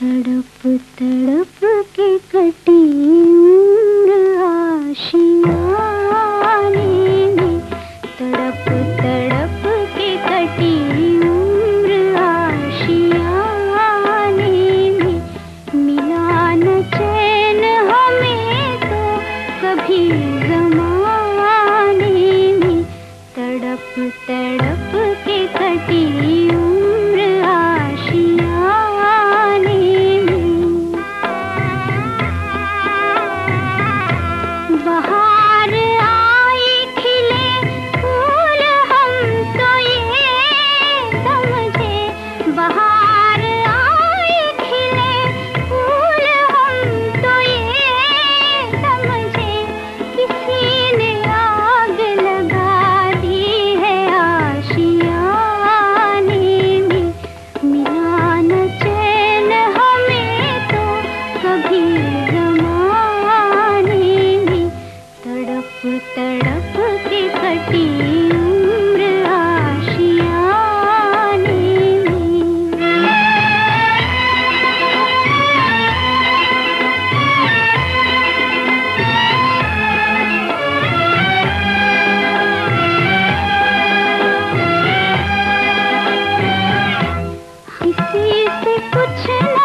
तड़प तड़प के कटी आशियाने में। तड़प तड़प के कटी आशियाने में। मिला न चैन हमें तो कभी जमाने में। तड़प तड़प कुछ